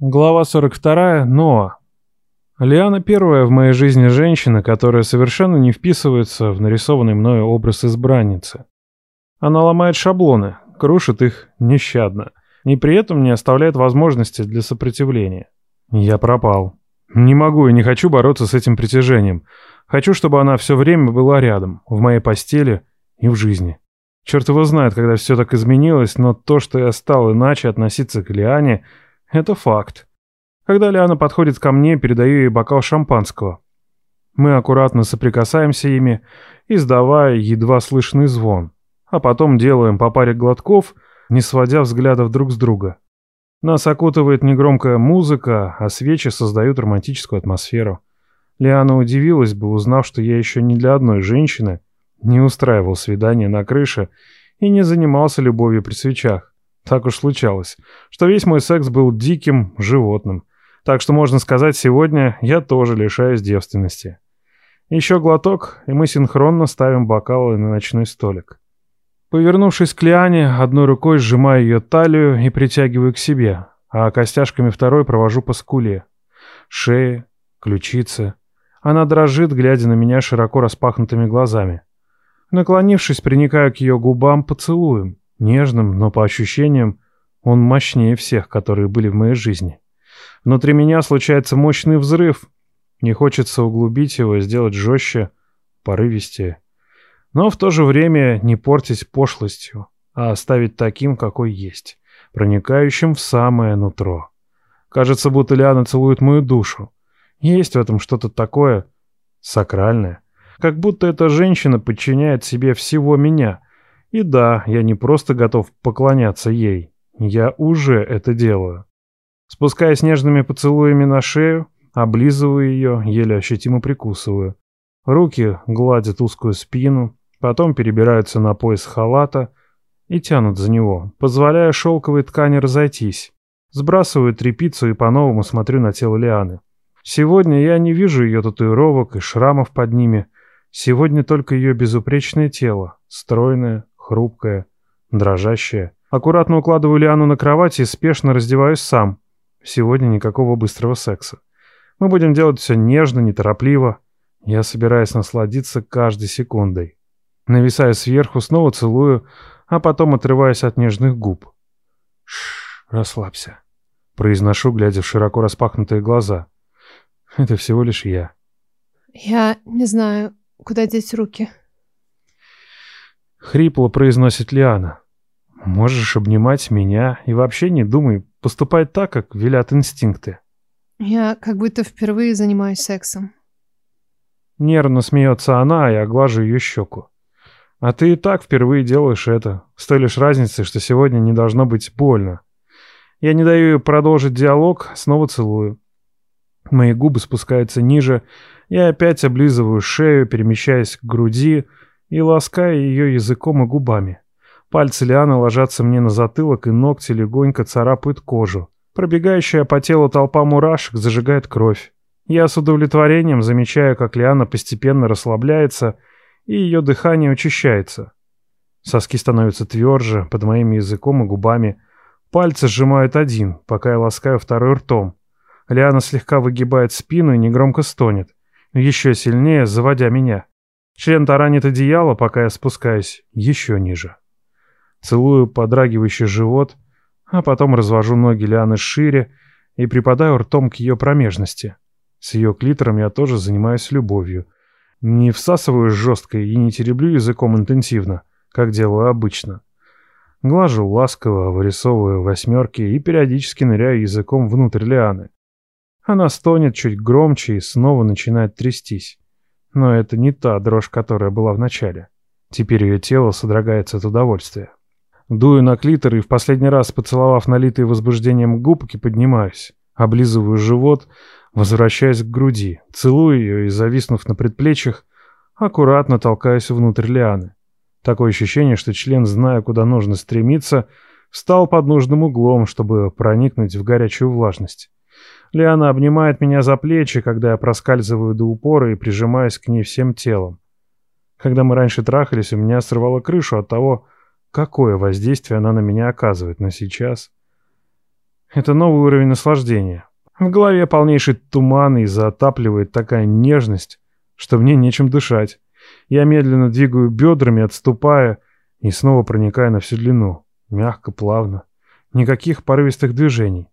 Глава 42. Ноа. Лиана первая в моей жизни женщина, которая совершенно не вписывается в нарисованный мною образ избранницы. Она ломает шаблоны, крушит их нещадно, и при этом не оставляет возможности для сопротивления. Я пропал. Не могу и не хочу бороться с этим притяжением. Хочу, чтобы она все время была рядом, в моей постели и в жизни. Черт его знает, когда все так изменилось, но то, что я стал иначе относиться к Лиане – это факт. Когда Лиана подходит ко мне, передаю ей бокал шампанского. Мы аккуратно соприкасаемся ими, издавая едва слышный звон, а потом делаем по паре глотков, не сводя взглядов друг с друга. Нас окутывает негромкая музыка, а свечи создают романтическую атмосферу. Лиана удивилась бы, узнав, что я еще ни для одной женщины не устраивал свидания на крыше и не занимался любовью при свечах. Так уж случалось, что весь мой секс был диким животным. Так что можно сказать, сегодня я тоже лишаюсь девственности. Еще глоток, и мы синхронно ставим бокалы на ночной столик. Повернувшись к Лиане, одной рукой сжимаю ее талию и притягиваю к себе, а костяшками второй провожу по скуле. Шее, ключице. Она дрожит, глядя на меня широко распахнутыми глазами. Наклонившись, приникаю к ее губам поцелуем. Нежным, но по ощущениям он мощнее всех, которые были в моей жизни. Внутри меня случается мощный взрыв. Не хочется углубить его, сделать жестче, порывистее. Но в то же время не портить пошлостью, а оставить таким, какой есть, проникающим в самое нутро. Кажется, будто Лиана целует мою душу. Есть в этом что-то такое сакральное. Как будто эта женщина подчиняет себе всего меня — и да, я не просто готов поклоняться ей, я уже это делаю. Спускаясь нежными поцелуями на шею, облизываю ее, еле ощутимо прикусываю. Руки гладят узкую спину, потом перебираются на пояс халата и тянут за него, позволяя шелковой ткани разойтись. Сбрасываю тряпицу и по-новому смотрю на тело Лианы. Сегодня я не вижу ее татуировок и шрамов под ними. Сегодня только ее безупречное тело, стройное, хрупкая, дрожащая. Аккуратно укладываю Лиану на кровать и спешно раздеваюсь сам. Сегодня никакого быстрого секса. Мы будем делать все нежно, неторопливо. Я собираюсь насладиться каждой секундой. Нависаю сверху, снова целую, а потом отрываюсь от нежных губ. Шш, расслабься. Произношу, глядя в широко распахнутые глаза. Это всего лишь я. Я не знаю, куда деть руки. Хрипло произносит Лиана. Можешь обнимать меня и вообще не думай, поступай так, как велят инстинкты. Я как будто впервые занимаюсь сексом. Нервно смеется она, и оглажу ее щеку. А ты и так впервые делаешь это, с той лишь разницей, что сегодня не должно быть больно. Я не даю ей продолжить диалог, снова целую. Мои губы спускаются ниже, я опять облизываю шею, перемещаясь к груди, и лаская ее языком и губами. Пальцы Лианы ложатся мне на затылок, и ногти легонько царапают кожу. Пробегающая по телу толпа мурашек зажигает кровь. Я с удовлетворением замечаю, как Лиана постепенно расслабляется, и ее дыхание учащается. Соски становятся тверже под моим языком и губами. Пальцы сжимают один, пока я ласкаю второй ртом. Лиана слегка выгибает спину и негромко стонет, еще сильнее заводя меня. Член таранит одеяло, пока я спускаюсь еще ниже. Целую подрагивающий живот, а потом развожу ноги Лианы шире и припадаю ртом к ее промежности. С ее клитором я тоже занимаюсь любовью. Не всасываю жестко и не тереблю языком интенсивно, как делаю обычно. Глажу ласково, вырисовываю восьмерки и периодически ныряю языком внутрь Лианы. Она стонет чуть громче и снова начинает трястись. Но это не та дрожь, которая была в начале. Теперь ее тело содрогается от удовольствия. Дую на клитор и в последний раз, поцеловав налитые возбуждением губки, поднимаюсь. Облизываю живот, возвращаясь к груди, целую ее и, зависнув на предплечьях, аккуратно толкаюсь внутрь лианы. Такое ощущение, что член, зная, куда нужно стремиться, встал под нужным углом, чтобы проникнуть в горячую влажность. Лиана обнимает меня за плечи, когда я проскальзываю до упора и прижимаюсь к ней всем телом. Когда мы раньше трахались, у меня срывало крышу от того, какое воздействие она на меня оказывает, но сейчас... Это новый уровень наслаждения. В голове полнейший туман и затапливает такая нежность, что мне нечем дышать. Я медленно двигаю бедрами, отступая, и снова проникая на всю длину. Мягко, плавно. Никаких порывистых движений.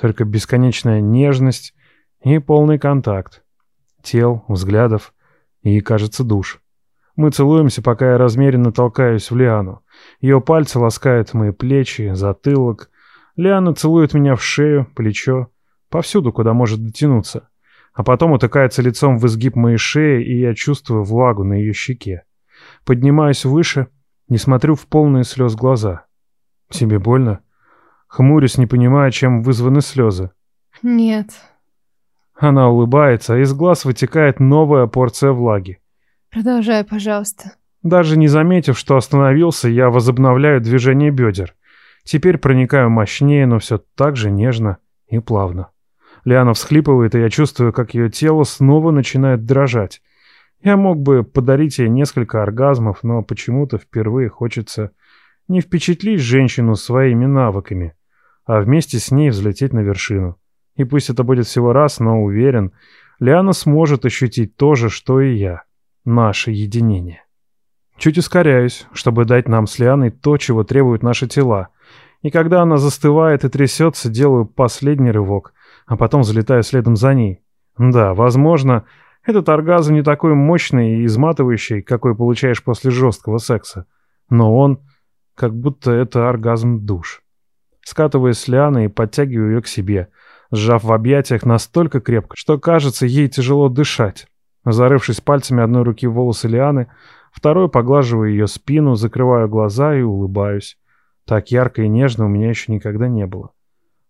Только бесконечная нежность и полный контакт. Тел, взглядов и, кажется, душ. Мы целуемся, пока я размеренно толкаюсь в Лиану. Ее пальцы ласкают мои плечи, затылок. Лиана целует меня в шею, плечо, повсюду, куда может дотянуться. А потом утыкается лицом в изгиб моей шеи, и я чувствую влагу на ее щеке. Поднимаюсь выше, не смотрю в полные слез глаза. Тебе больно? Хмурюсь, не понимая, чем вызваны слезы. Нет. Она улыбается, а из глаз вытекает новая порция влаги. Продолжай, пожалуйста. Даже не заметив, что остановился, я возобновляю движение бедер. Теперь проникаю мощнее, но все так же нежно и плавно. Лиана всхлипывает, и я чувствую, как ее тело снова начинает дрожать. Я мог бы подарить ей несколько оргазмов, но почему-то впервые хочется не впечатлить женщину своими навыками, а вместе с ней взлететь на вершину. И пусть это будет всего раз, но уверен, Лиана сможет ощутить то же, что и я. Наше единение. Чуть ускоряюсь, чтобы дать нам с Лианой то, чего требуют наши тела. И когда она застывает и трясется, делаю последний рывок, а потом взлетаю следом за ней. Да, возможно, этот оргазм не такой мощный и изматывающий, какой получаешь после жесткого секса. Но он, как будто это оргазм душ. Скатываясь с Лианы и подтягиваю ее к себе, сжав в объятиях настолько крепко, что кажется ей тяжело дышать. Зарывшись пальцами одной руки в волосы Лианы, второй поглаживаю ее спину, закрываю глаза и улыбаюсь. Так ярко и нежно у меня еще никогда не было.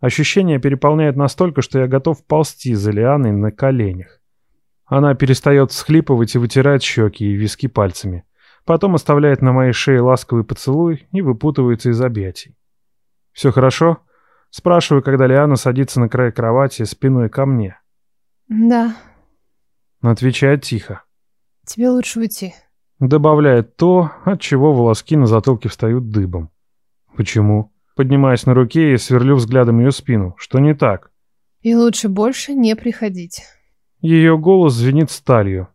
Ощущение переполняет настолько, что я готов ползти за Лианой на коленях. Она перестает всхлипывать и вытирает щеки и виски пальцами. Потом оставляет на моей шее ласковый поцелуй и выпутывается из объятий. «Все хорошо?» Спрашиваю, когда Лиана садится на край кровати спиной ко мне. Да. Отвечает тихо. Тебе лучше уйти. Добавляет то, от чего волоски на затылке встают дыбом. Почему? Поднимаясь на руке и сверлю взглядом ее спину. Что не так? И лучше больше не приходить. Ее голос звенит сталью.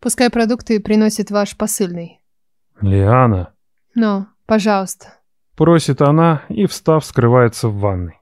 Пускай продукты приносит ваш посыльный. Лиана. Но, пожалуйста. Просит она и, встав, скрывается в ванной.